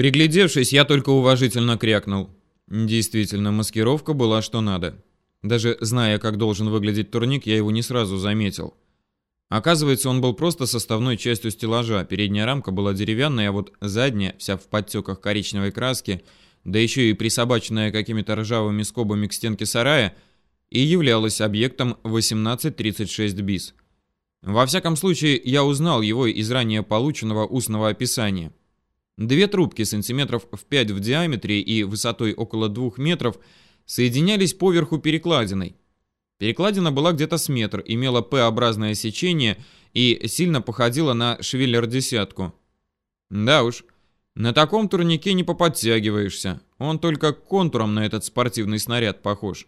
Приглядевшись, я только уважительно крякнул. Действительно, маскировка была что надо. Даже зная, как должен выглядеть турник, я его не сразу заметил. Оказывается, он был просто составной частью стеллажа. Передняя рамка была деревянная, а вот задняя, вся в подтеках коричневой краски, да еще и присобаченная какими-то ржавыми скобами к стенке сарая, и являлась объектом 1836 БИС. Во всяком случае, я узнал его из ранее полученного устного описания. Две трубки сантиметров в 5 в диаметре и высотой около 2 метров соединялись поверху перекладиной. Перекладина была где-то с метр, имела П-образное сечение и сильно походила на швеллер-десятку. Да уж, на таком турнике не поподтягиваешься, он только контуром на этот спортивный снаряд похож.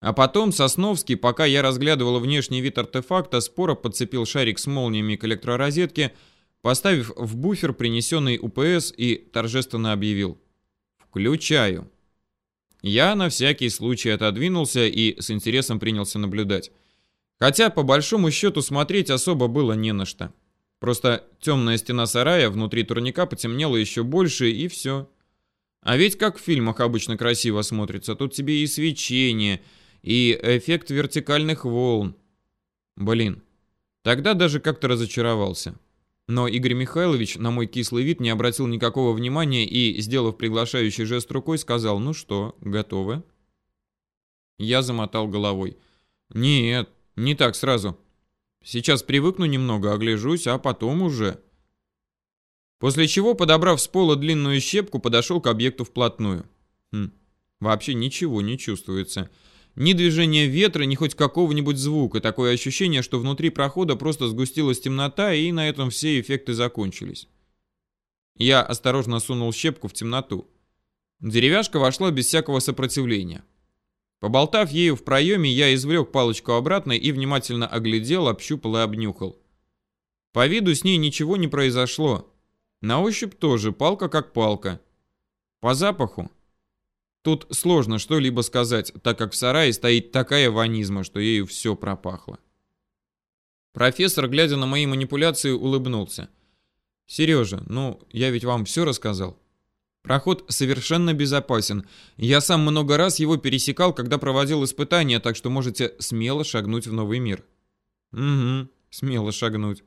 А потом Сосновский, пока я разглядывал внешний вид артефакта, споро подцепил шарик с молниями к электророзетке, поставив в буфер принесенный УПС и торжественно объявил «Включаю». Я на всякий случай отодвинулся и с интересом принялся наблюдать. Хотя, по большому счету, смотреть особо было не на что. Просто темная стена сарая внутри турника потемнела еще больше, и все. А ведь как в фильмах обычно красиво смотрится, тут тебе и свечение, и эффект вертикальных волн. Блин, тогда даже как-то разочаровался. Но Игорь Михайлович на мой кислый вид не обратил никакого внимания и, сделав приглашающий жест рукой, сказал «Ну что, готовы?» Я замотал головой. «Нет, не так сразу. Сейчас привыкну немного, огляжусь, а потом уже...» После чего, подобрав с пола длинную щепку, подошел к объекту вплотную. Хм, вообще ничего не чувствуется. Ни движения ветра, ни хоть какого-нибудь звука. Такое ощущение, что внутри прохода просто сгустилась темнота, и на этом все эффекты закончились. Я осторожно сунул щепку в темноту. Деревяшка вошла без всякого сопротивления. Поболтав ею в проеме, я извлек палочку обратно и внимательно оглядел, общупал и обнюхал. По виду с ней ничего не произошло. На ощупь тоже, палка как палка. По запаху Тут сложно что-либо сказать, так как в сарае стоит такая ванизма, что ею все пропахло. Профессор, глядя на мои манипуляции, улыбнулся. «Сережа, ну, я ведь вам все рассказал. Проход совершенно безопасен. Я сам много раз его пересекал, когда проводил испытания, так что можете смело шагнуть в новый мир». «Угу, смело шагнуть».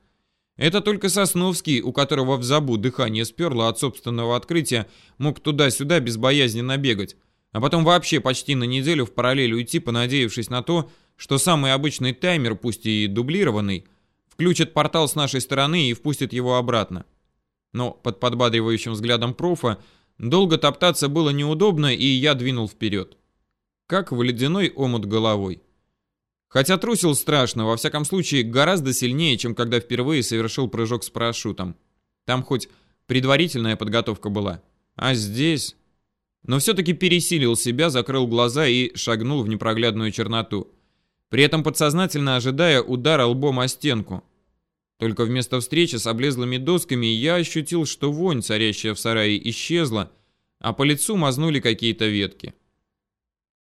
Это только Сосновский, у которого в забу дыхание сперло от собственного открытия, мог туда-сюда безбоязненно бегать, а потом вообще почти на неделю в параллель уйти, понадеявшись на то, что самый обычный таймер, пусть и дублированный, включит портал с нашей стороны и впустит его обратно. Но под подбадривающим взглядом профа долго топтаться было неудобно, и я двинул вперед. Как в ледяной омут головой. Хотя трусил страшно, во всяком случае, гораздо сильнее, чем когда впервые совершил прыжок с парашютом. Там хоть предварительная подготовка была. А здесь... Но все-таки пересилил себя, закрыл глаза и шагнул в непроглядную черноту. При этом подсознательно ожидая удара лбом о стенку. Только вместо встречи с облезлыми досками я ощутил, что вонь, царящая в сарае, исчезла, а по лицу мазнули какие-то ветки.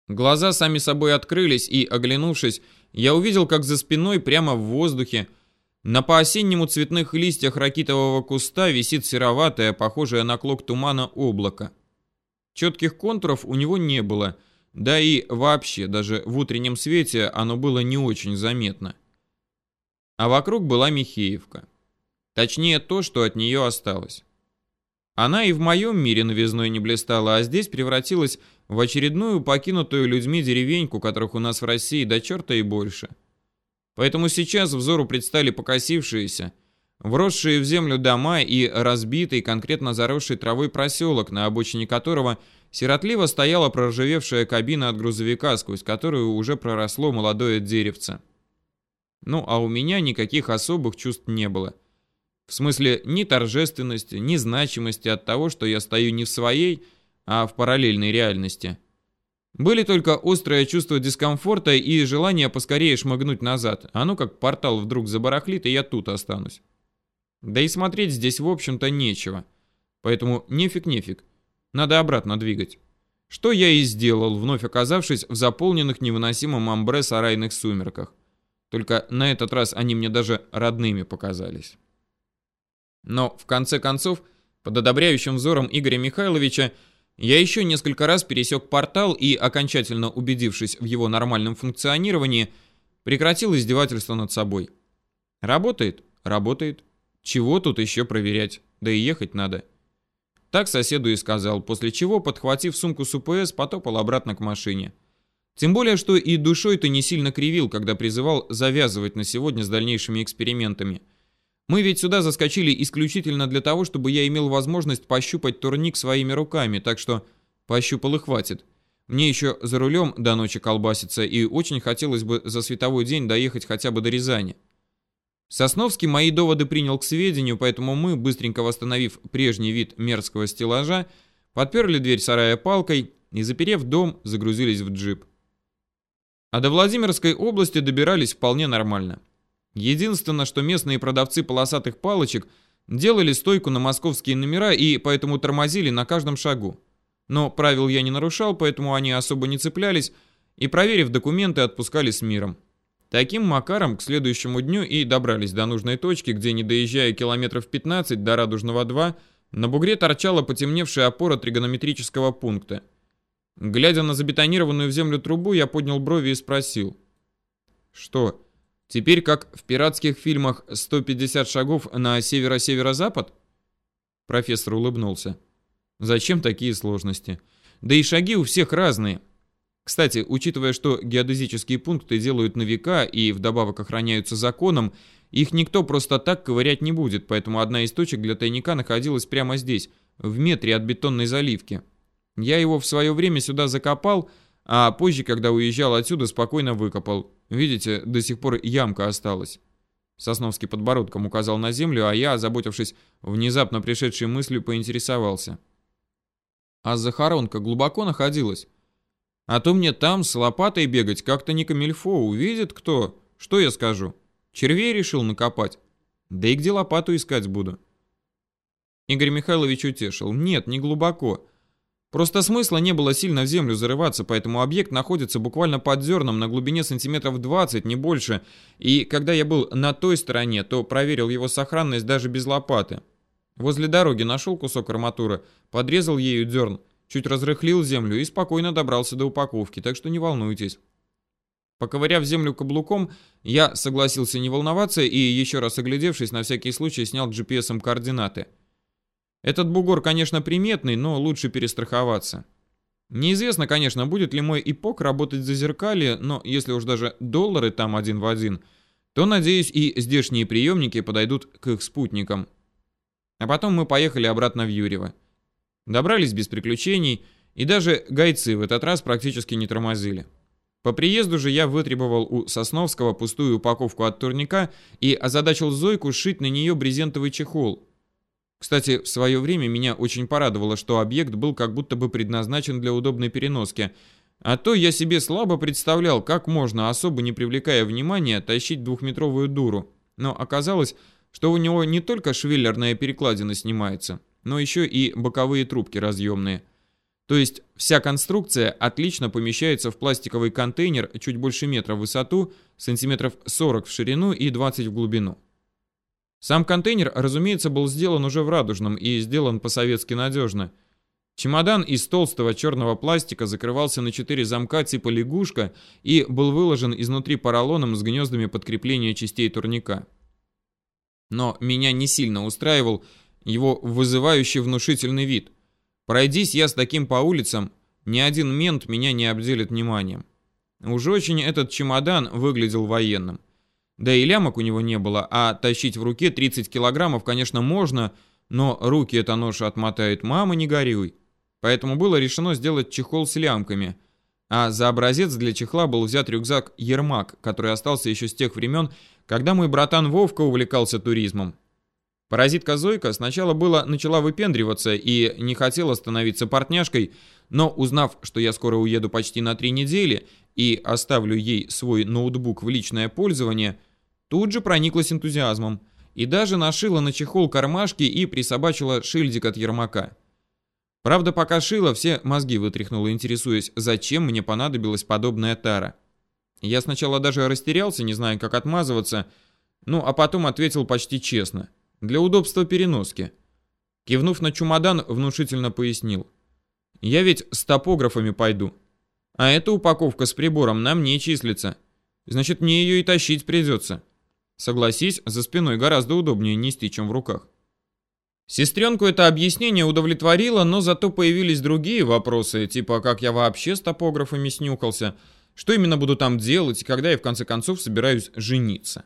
Глаза сами собой открылись, и, оглянувшись, я увидел, как за спиной, прямо в воздухе, на по-осеннему цветных листьях ракитового куста висит сероватое, похожее на клок тумана, облако. Четких контуров у него не было, да и вообще, даже в утреннем свете оно было не очень заметно. А вокруг была Михеевка. Точнее, то, что от нее осталось. Она и в моем мире новизной не блистала, а здесь превратилась в очередную покинутую людьми деревеньку, которых у нас в России до черта и больше. Поэтому сейчас взору предстали покосившиеся, вросшие в землю дома и разбитый, конкретно заросший травой проселок, на обочине которого сиротливо стояла проржавевшая кабина от грузовика, сквозь которую уже проросло молодое деревце. Ну, а у меня никаких особых чувств не было. В смысле ни торжественности, ни значимости от того, что я стою не в своей, а в параллельной реальности. Были только острое чувство дискомфорта и желание поскорее шмыгнуть назад, а ну как портал вдруг забарахлит, и я тут останусь. Да и смотреть здесь, в общем-то, нечего. Поэтому нефиг-нефиг. Надо обратно двигать. Что я и сделал, вновь оказавшись в заполненных невыносимым амбре сарайных сумерках. Только на этот раз они мне даже родными показались. Но, в конце концов, Под одобряющим взором Игоря Михайловича я еще несколько раз пересек портал и, окончательно убедившись в его нормальном функционировании, прекратил издевательство над собой. Работает? Работает. Чего тут еще проверять? Да и ехать надо. Так соседу и сказал, после чего, подхватив сумку с УПС, потопал обратно к машине. Тем более, что и душой-то не сильно кривил, когда призывал завязывать на сегодня с дальнейшими экспериментами. Мы ведь сюда заскочили исключительно для того, чтобы я имел возможность пощупать турник своими руками, так что пощупал и хватит. Мне еще за рулем до ночи колбаситься, и очень хотелось бы за световой день доехать хотя бы до Рязани. Сосновский мои доводы принял к сведению, поэтому мы, быстренько восстановив прежний вид мерзкого стеллажа, подперли дверь сарая палкой и, заперев дом, загрузились в джип. А до Владимирской области добирались вполне нормально. Единственное, что местные продавцы полосатых палочек делали стойку на московские номера и поэтому тормозили на каждом шагу. Но правил я не нарушал, поэтому они особо не цеплялись и, проверив документы, отпускали с миром. Таким макаром к следующему дню и добрались до нужной точки, где, не доезжая километров 15 до Радужного 2, на бугре торчала потемневшая опора тригонометрического пункта. Глядя на забетонированную в землю трубу, я поднял брови и спросил. «Что, теперь как в пиратских фильмах 150 шагов на северо-северо-запад?» Профессор улыбнулся. «Зачем такие сложности? Да и шаги у всех разные. Кстати, учитывая, что геодезические пункты делают на века и вдобавок охраняются законом, их никто просто так ковырять не будет, поэтому одна из точек для тайника находилась прямо здесь, в метре от бетонной заливки. Я его в свое время сюда закопал, а позже, когда уезжал отсюда, спокойно выкопал. Видите, до сих пор ямка осталась. Сосновский подбородком указал на землю, а я, озаботившись внезапно пришедшей мыслью, поинтересовался. А захоронка глубоко находилась? А то мне там с лопатой бегать как-то не камильфо, увидит кто. Что я скажу? Червей решил накопать. Да и где лопату искать буду? Игорь Михайлович утешил. Нет, не глубоко. Просто смысла не было сильно в землю зарываться, поэтому объект находится буквально под зерном на глубине сантиметров 20, не больше. И когда я был на той стороне, то проверил его сохранность даже без лопаты. Возле дороги нашел кусок арматуры, подрезал ею дерн, чуть разрыхлил землю и спокойно добрался до упаковки, так что не волнуйтесь. Поковыряв землю каблуком, я согласился не волноваться и, еще раз оглядевшись, на всякий случай снял GPS-ом координаты – этот бугор, конечно, приметный, но лучше перестраховаться. Неизвестно, конечно, будет ли мой ипок работать за зеркалье, но если уж даже доллары там один в один, то, надеюсь, и здешние приемники подойдут к их спутникам. А потом мы поехали обратно в Юрьево. Добрались без приключений, и даже гайцы в этот раз практически не тормозили. По приезду же я вытребовал у Сосновского пустую упаковку от турника и озадачил Зойку сшить на нее брезентовый чехол – кстати, в свое время меня очень порадовало, что объект был как будто бы предназначен для удобной переноски. А то я себе слабо представлял, как можно, особо не привлекая внимания, тащить двухметровую дуру. Но оказалось, что у него не только швеллерная перекладина снимается, но еще и боковые трубки разъемные. То есть вся конструкция отлично помещается в пластиковый контейнер чуть больше метра в высоту, сантиметров 40 в ширину и 20 в глубину. Сам контейнер, разумеется, был сделан уже в радужном и сделан по-советски надежно. Чемодан из толстого черного пластика закрывался на четыре замка типа лягушка и был выложен изнутри поролоном с гнездами подкрепления частей турника. Но меня не сильно устраивал его вызывающий внушительный вид. Пройдись я с таким по улицам, ни один мент меня не обделит вниманием. Уж очень этот чемодан выглядел военным. Да и лямок у него не было, а тащить в руке 30 килограммов, конечно, можно, но руки эта ноша отмотает, мама, не горюй. Поэтому было решено сделать чехол с лямками. А за образец для чехла был взят рюкзак «Ермак», который остался еще с тех времен, когда мой братан Вовка увлекался туризмом. Паразитка Зойка сначала было начала выпендриваться и не хотела становиться партняшкой, но узнав, что я скоро уеду почти на три недели и оставлю ей свой ноутбук в личное пользование – Тут же прониклась энтузиазмом и даже нашила на чехол кармашки и присобачила шильдик от Ермака. Правда, пока шила, все мозги вытряхнула, интересуясь, зачем мне понадобилась подобная тара. Я сначала даже растерялся, не зная, как отмазываться, ну а потом ответил почти честно. Для удобства переноски. Кивнув на чемодан, внушительно пояснил. «Я ведь с топографами пойду. А эта упаковка с прибором на мне числится. Значит, мне ее и тащить придется. Согласись, за спиной гораздо удобнее нести, чем в руках». Сестренку это объяснение удовлетворило, но зато появились другие вопросы, типа как я вообще с топографами снюхался, что именно буду там делать когда я в конце концов собираюсь жениться.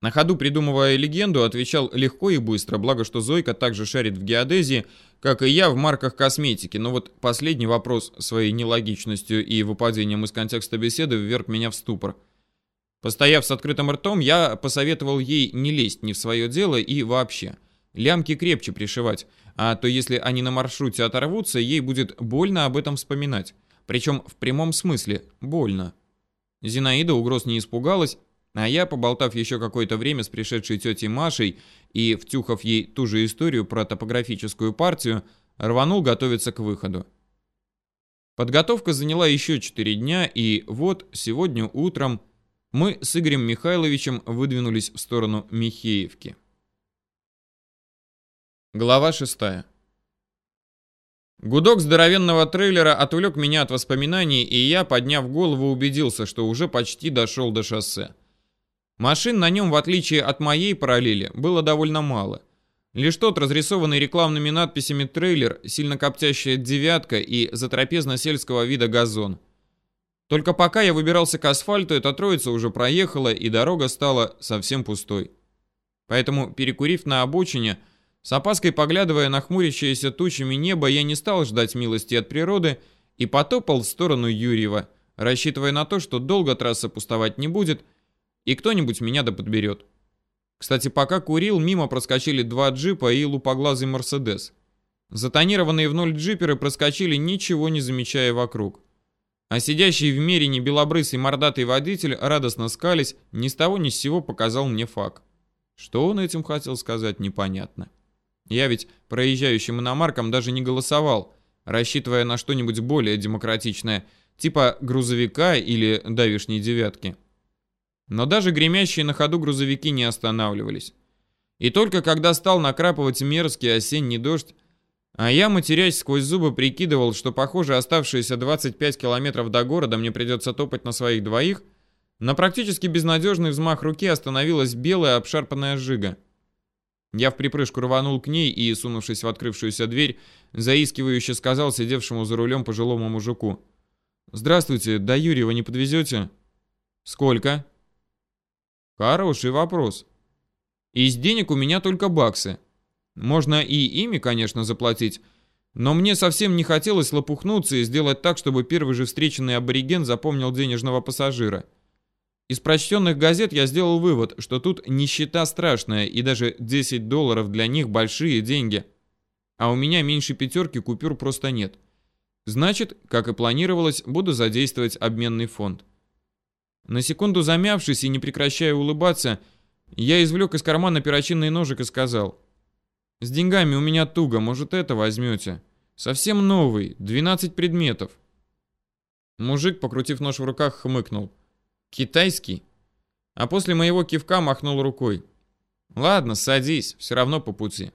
На ходу придумывая легенду, отвечал легко и быстро, благо что Зойка также шарит в геодезии, как и я в марках косметики, но вот последний вопрос своей нелогичностью и выпадением из контекста беседы вверг меня в ступор. Постояв с открытым ртом, я посоветовал ей не лезть ни в свое дело и вообще. Лямки крепче пришивать, а то если они на маршруте оторвутся, ей будет больно об этом вспоминать. Причем в прямом смысле больно. Зинаида угроз не испугалась, а я, поболтав еще какое-то время с пришедшей тетей Машей и втюхав ей ту же историю про топографическую партию, рванул готовиться к выходу. Подготовка заняла еще 4 дня, и вот сегодня утром мы с Игорем Михайловичем выдвинулись в сторону Михеевки. Глава 6. Гудок здоровенного трейлера отвлек меня от воспоминаний, и я, подняв голову, убедился, что уже почти дошел до шоссе. Машин на нем, в отличие от моей параллели, было довольно мало. Лишь тот разрисованный рекламными надписями трейлер, сильно коптящая девятка и затрапезно-сельского вида газон. Только пока я выбирался к асфальту, эта троица уже проехала, и дорога стала совсем пустой. Поэтому, перекурив на обочине, с опаской поглядывая на хмурящееся тучами небо, я не стал ждать милости от природы и потопал в сторону Юрьева, рассчитывая на то, что долго трасса пустовать не будет, и кто-нибудь меня да подберет. Кстати, пока курил, мимо проскочили два джипа и лупоглазый Мерседес. Затонированные в ноль джиперы проскочили, ничего не замечая вокруг. А сидящий в мерине белобрысый мордатый водитель, радостно скались, ни с того ни с сего показал мне факт. Что он этим хотел сказать, непонятно. Я ведь проезжающим иномаркам даже не голосовал, рассчитывая на что-нибудь более демократичное, типа грузовика или давишней девятки. Но даже гремящие на ходу грузовики не останавливались. И только когда стал накрапывать мерзкий осенний дождь, а я, матерясь сквозь зубы, прикидывал, что, похоже, оставшиеся 25 километров до города мне придется топать на своих двоих, на практически безнадежный взмах руки остановилась белая обшарпанная жига. Я в припрыжку рванул к ней и, сунувшись в открывшуюся дверь, заискивающе сказал сидевшему за рулем пожилому мужику. «Здравствуйте, до Юрьева не подвезете?» «Сколько?» Хороший вопрос. Из денег у меня только баксы. Можно и ими, конечно, заплатить, но мне совсем не хотелось лопухнуться и сделать так, чтобы первый же встреченный абориген запомнил денежного пассажира. Из прочтенных газет я сделал вывод, что тут нищета страшная, и даже 10 долларов для них большие деньги. А у меня меньше пятерки купюр просто нет. Значит, как и планировалось, буду задействовать обменный фонд. На секунду замявшись и не прекращая улыбаться, я извлек из кармана перочинный ножик и сказал. «С деньгами у меня туго, может, это возьмете? Совсем новый, 12 предметов». Мужик, покрутив нож в руках, хмыкнул. «Китайский?» А после моего кивка махнул рукой. «Ладно, садись, все равно по пути».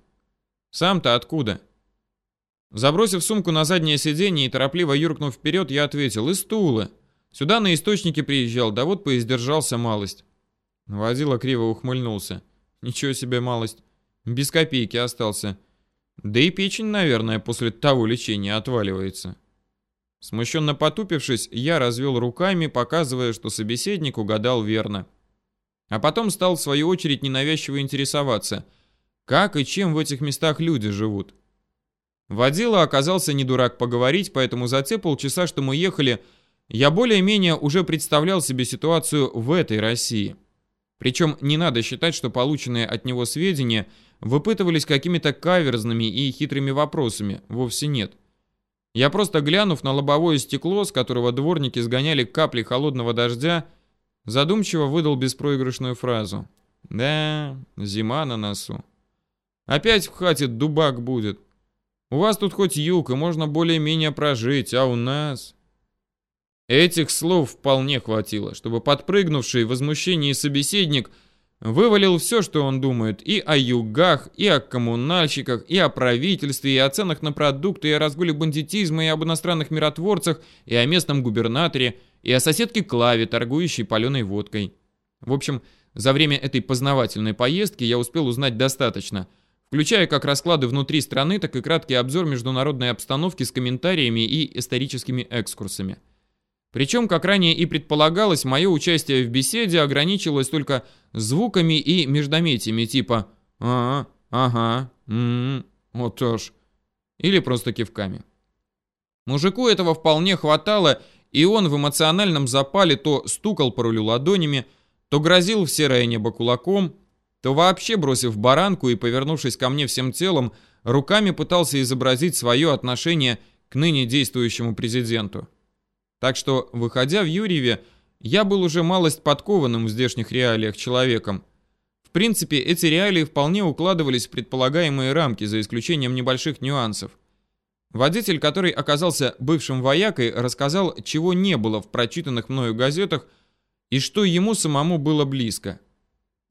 «Сам-то откуда?» Забросив сумку на заднее сиденье и торопливо юркнув вперед, я ответил. «Из Тулы». Сюда на источнике приезжал, да вот поиздержался малость. Водила криво ухмыльнулся. Ничего себе малость. Без копейки остался. Да и печень, наверное, после того лечения отваливается. Смущенно потупившись, я развел руками, показывая, что собеседник угадал верно. А потом стал в свою очередь ненавязчиво интересоваться, как и чем в этих местах люди живут. Водила оказался не дурак поговорить, поэтому за те полчаса, что мы ехали, я более-менее уже представлял себе ситуацию в этой России. Причем не надо считать, что полученные от него сведения выпытывались какими-то каверзными и хитрыми вопросами, вовсе нет. Я просто глянув на лобовое стекло, с которого дворники сгоняли капли холодного дождя, задумчиво выдал беспроигрышную фразу. «Да, зима на носу. Опять в хате дубак будет. У вас тут хоть юг, и можно более-менее прожить, а у нас...» Этих слов вполне хватило, чтобы подпрыгнувший в возмущении собеседник Вывалил все, что он думает, и о югах, и о коммунальщиках, и о правительстве, и о ценах на продукты, и о разгуле бандитизма, и об иностранных миротворцах, и о местном губернаторе, и о соседке Клаве, торгующей паленой водкой. В общем, за время этой познавательной поездки я успел узнать достаточно, включая как расклады внутри страны, так и краткий обзор международной обстановки с комментариями и историческими экскурсами. Причем, как ранее и предполагалось, мое участие в беседе ограничилось только звуками и междометиями типа «а, ага, м-м, вот уж», или просто кивками. Мужику этого вполне хватало, и он в эмоциональном запале то стукал по рулю ладонями, то грозил в серое небо кулаком, то вообще, бросив баранку и повернувшись ко мне всем телом, руками пытался изобразить свое отношение к ныне действующему президенту. Так что, выходя в Юрьеве, я был уже малость подкованным в здешних реалиях человеком. В принципе, эти реалии вполне укладывались в предполагаемые рамки, за исключением небольших нюансов. Водитель, который оказался бывшим воякой, рассказал, чего не было в прочитанных мною газетах и что ему самому было близко.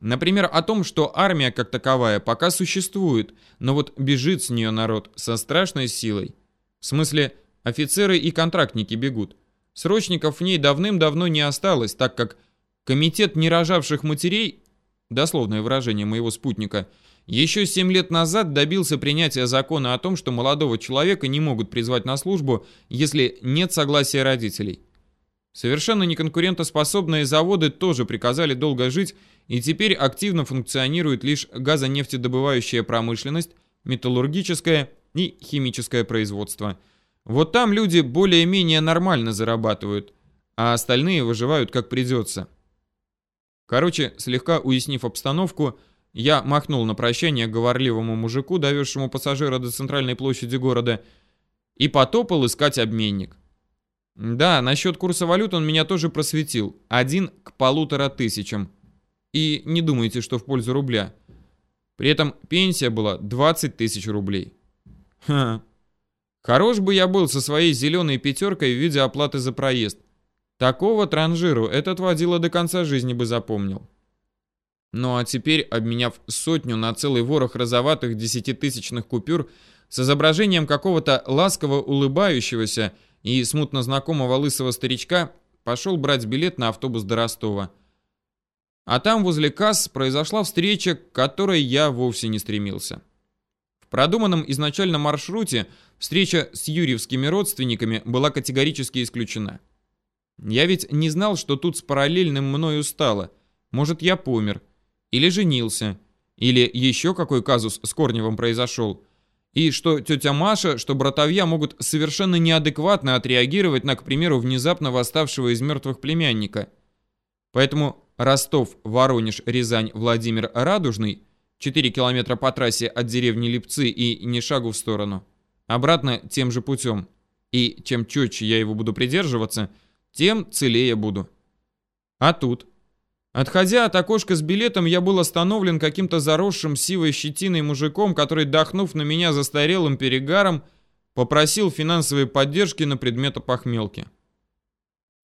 Например, о том, что армия как таковая пока существует, но вот бежит с нее народ со страшной силой. В смысле, офицеры и контрактники бегут. Срочников в ней давным-давно не осталось, так как комитет нерожавших матерей, дословное выражение моего спутника, еще 7 лет назад добился принятия закона о том, что молодого человека не могут призвать на службу, если нет согласия родителей. Совершенно неконкурентоспособные заводы тоже приказали долго жить, и теперь активно функционирует лишь газонефтедобывающая промышленность, металлургическое и химическое производство – вот там люди более-менее нормально зарабатывают, а остальные выживают как придется. Короче, слегка уяснив обстановку, я махнул на прощание говорливому мужику, довезшему пассажира до центральной площади города, и потопал искать обменник. Да, насчет курса валют он меня тоже просветил. Один к полутора тысячам. И не думайте, что в пользу рубля. При этом пенсия была 20 тысяч рублей. Ха, Хорош бы я был со своей зеленой пятеркой в виде оплаты за проезд. Такого транжиру этот водила до конца жизни бы запомнил. Ну а теперь, обменяв сотню на целый ворох розоватых десятитысячных купюр с изображением какого-то ласково улыбающегося и смутно знакомого лысого старичка, пошел брать билет на автобус до Ростова. А там возле касс произошла встреча, к которой я вовсе не стремился. Продуманном изначально маршруте – Встреча с юрьевскими родственниками была категорически исключена. Я ведь не знал, что тут с параллельным мною стало. Может, я помер. Или женился. Или еще какой казус с Корневым произошел. И что тетя Маша, что братовья могут совершенно неадекватно отреагировать на, к примеру, внезапно восставшего из мертвых племянника. Поэтому Ростов, Воронеж, Рязань, Владимир, Радужный, 4 километра по трассе от деревни Липцы и ни шагу в сторону – Обратно тем же путем. И чем четче я его буду придерживаться, тем целее буду. А тут? Отходя от окошка с билетом, я был остановлен каким-то заросшим сивой щетиной мужиком, который, дохнув на меня застарелым перегаром, попросил финансовой поддержки на предмет опохмелки.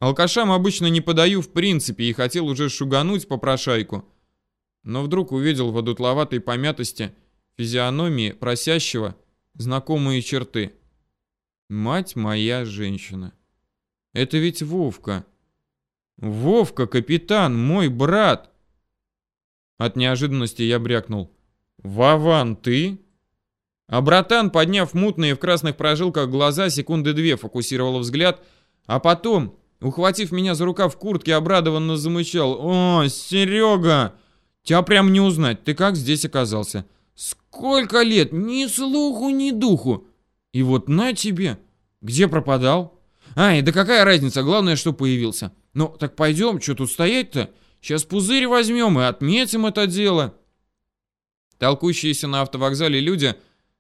Алкашам обычно не подаю в принципе и хотел уже шугануть попрошайку, но вдруг увидел в одутловатой помятости физиономии просящего, знакомые черты. Мать моя женщина. Это ведь Вовка. Вовка, капитан, мой брат. От неожиданности я брякнул. Вован, ты? А братан, подняв мутные в красных прожилках глаза, секунды две фокусировал взгляд, а потом, ухватив меня за рукав куртки, обрадованно замычал. «О, Серега! Тебя прям не узнать, ты как здесь оказался?» Сколько лет? Ни слуху, ни духу. И вот на тебе. Где пропадал? Ай, да какая разница, главное, что появился. Ну, так пойдем, что тут стоять-то? Сейчас пузырь возьмем и отметим это дело. Толкущиеся на автовокзале люди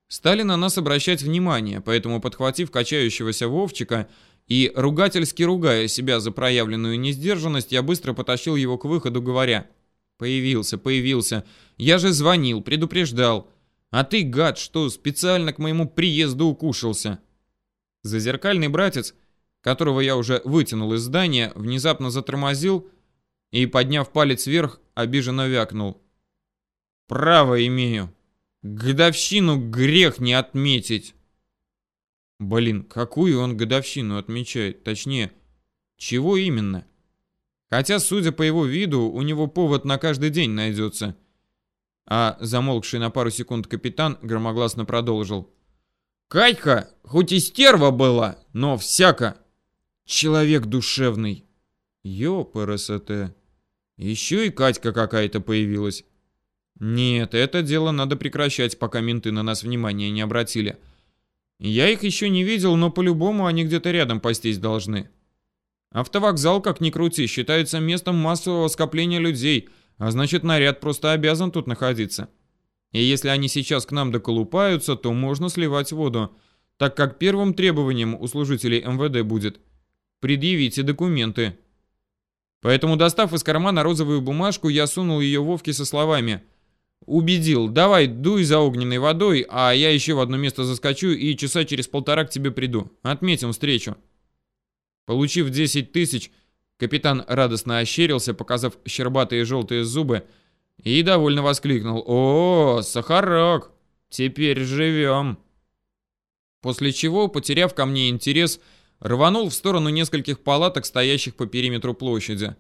стали на нас обращать внимание, поэтому, подхватив качающегося Вовчика и ругательски ругая себя за проявленную несдержанность, я быстро потащил его к выходу, говоря «Появился, появился. Я же звонил, предупреждал. А ты, гад, что, специально к моему приезду укушался?» Зазеркальный братец, которого я уже вытянул из здания, внезапно затормозил и, подняв палец вверх, обиженно вякнул. «Право имею. Годовщину грех не отметить». Блин, какую он годовщину отмечает? Точнее, чего именно? Хотя, судя по его виду, у него повод на каждый день найдется. А замолкший на пару секунд капитан громогласно продолжил. Катька, хоть и стерва была, но всяко. Человек душевный. Ёпрст. Еще и Катька какая-то появилась. Нет, это дело надо прекращать, пока менты на нас внимания не обратили. Я их еще не видел, но по-любому они где-то рядом пастись должны. Автовокзал, как ни крути, считается местом массового скопления людей, а значит наряд просто обязан тут находиться. И если они сейчас к нам доколупаются, то можно сливать воду, так как первым требованием у служителей МВД будет «предъявите документы». Поэтому, достав из кармана розовую бумажку, я сунул ее Вовке со словами «Убедил, давай дуй за огненной водой, а я еще в одно место заскочу и часа через полтора к тебе приду. Отметим встречу». Получив 10 тысяч, капитан радостно ощерился, показав щербатые желтые зубы, и довольно воскликнул. «О, Сахарок, теперь живем!» После чего, потеряв ко мне интерес, рванул в сторону нескольких палаток, стоящих по периметру площади.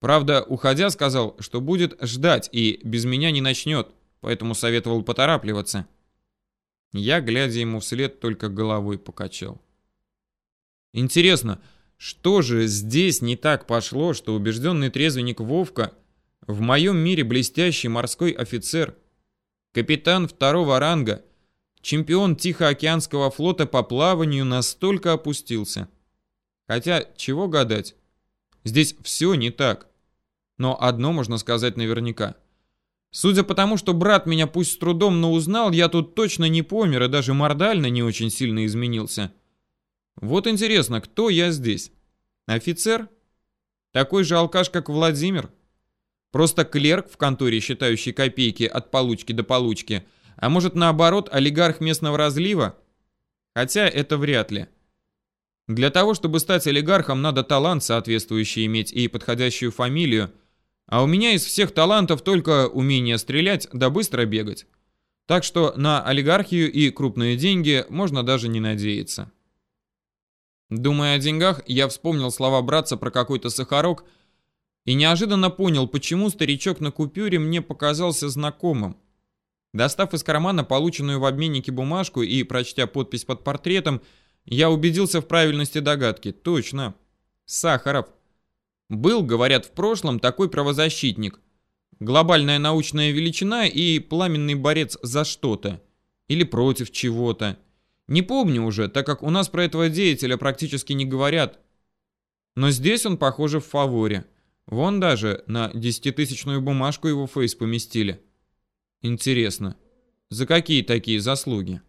Правда, уходя, сказал, что будет ждать и без меня не начнет, поэтому советовал поторапливаться. Я, глядя ему вслед, только головой покачал. Интересно, что же здесь не так пошло, что убежденный трезвенник Вовка в моем мире блестящий морской офицер, капитан второго ранга, чемпион Тихоокеанского флота по плаванию настолько опустился. Хотя, чего гадать? Здесь все не так. Но одно можно сказать наверняка. Судя по тому, что брат меня пусть с трудом, но узнал, я тут точно не помер и даже мордально не очень сильно изменился. Вот интересно, кто я здесь? Офицер? Такой же алкаш, как Владимир? Просто клерк в конторе, считающий копейки от получки до получки. А может, наоборот, олигарх местного разлива? Хотя это вряд ли. Для того, чтобы стать олигархом, надо талант соответствующий иметь и подходящую фамилию. А у меня из всех талантов только умение стрелять да быстро бегать. Так что на олигархию и крупные деньги можно даже не надеяться. Думая о деньгах, я вспомнил слова братца про какой-то сахарок – и неожиданно понял, почему старичок на купюре мне показался знакомым. Достав из кармана полученную в обменнике бумажку и прочтя подпись под портретом, я убедился в правильности догадки. Точно. Сахаров. Был, говорят, в прошлом такой правозащитник. Глобальная научная величина и пламенный борец за что-то. Или против чего-то. Не помню уже, так как у нас про этого деятеля практически не говорят. Но здесь он, похоже, в фаворе. Вон даже на десятитысячную бумажку его фейс поместили. Интересно, за какие такие заслуги?